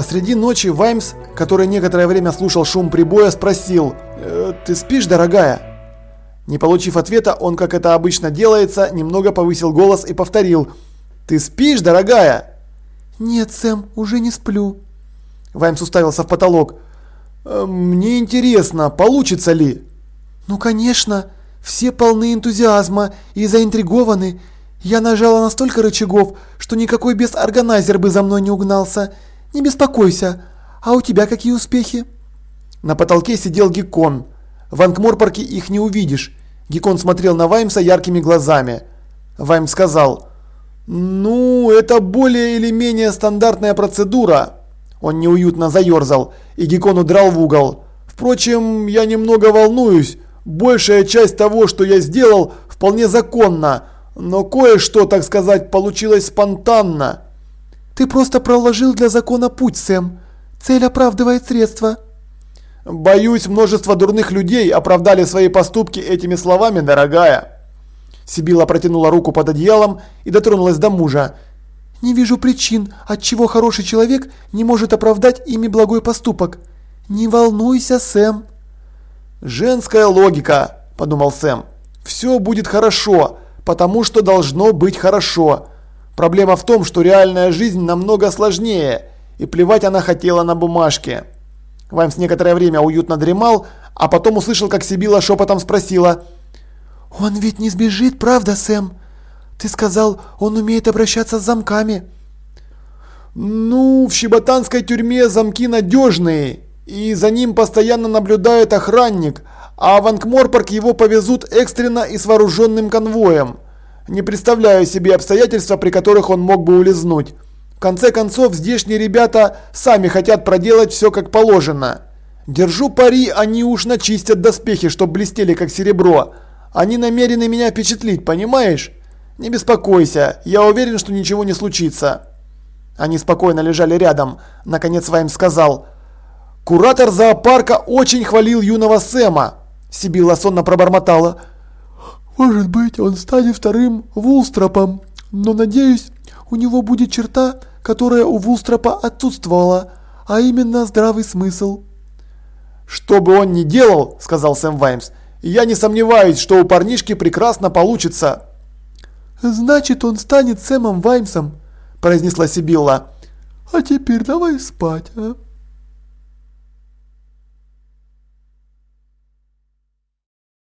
Посреди ночи Ваймс, который некоторое время слушал шум прибоя, спросил «Э, «Ты спишь, дорогая?» Не получив ответа, он, как это обычно делается, немного повысил голос и повторил «Ты спишь, дорогая?» «Нет, Сэм, уже не сплю». Ваймс уставился в потолок. «Э, «Мне интересно, получится ли?» «Ну, конечно. Все полны энтузиазма и заинтригованы. Я нажала на столько рычагов, что никакой бес-органайзер бы за мной не угнался. Не беспокойся. А у тебя какие успехи?» На потолке сидел Геккон. В Анкморпорке их не увидишь. Геккон смотрел на Ваймса яркими глазами. Вайм сказал, «Ну, это более или менее стандартная процедура». Он неуютно заерзал, и Геккон удрал в угол. «Впрочем, я немного волнуюсь. Большая часть того, что я сделал, вполне законно, но кое-что, так сказать, получилось спонтанно». «Ты просто проложил для закона путь, Сэм. Цель оправдывает средства». «Боюсь, множество дурных людей оправдали свои поступки этими словами, дорогая». Сибила протянула руку под одеялом и дотронулась до мужа. «Не вижу причин, отчего хороший человек не может оправдать ими благой поступок. Не волнуйся, Сэм». «Женская логика», – подумал Сэм. «Все будет хорошо, потому что должно быть хорошо. Проблема в том, что реальная жизнь намного сложнее, и плевать она хотела на бумажке». Ваймс некоторое время уютно дремал, а потом услышал, как Сибила шепотом спросила. «Он ведь не сбежит, правда, Сэм? Ты сказал, он умеет обращаться с замками». «Ну, в щеботанской тюрьме замки надежные, и за ним постоянно наблюдает охранник, а в Анкморпорг его повезут экстренно и с вооруженным конвоем. Не представляю себе обстоятельства, при которых он мог бы улизнуть». В конце концов, здешние ребята сами хотят проделать все как положено. Держу пари, они уж начистят доспехи, чтоб блестели как серебро. Они намерены меня впечатлить, понимаешь? Не беспокойся, я уверен, что ничего не случится. Они спокойно лежали рядом. Наконец Вайм сказал. Куратор зоопарка очень хвалил юного Сэма. Сибилла сонно пробормотала. Может быть, он станет вторым Вулстропом, но надеюсь, у него будет черта, которая у Вулстропа отсутствовала, а именно здравый смысл. «Что бы он ни делал, — сказал Сэм Ваймс, — я не сомневаюсь, что у парнишки прекрасно получится». «Значит, он станет Сэмом Ваймсом», — произнесла Сибилла. «А теперь давай спать, а?»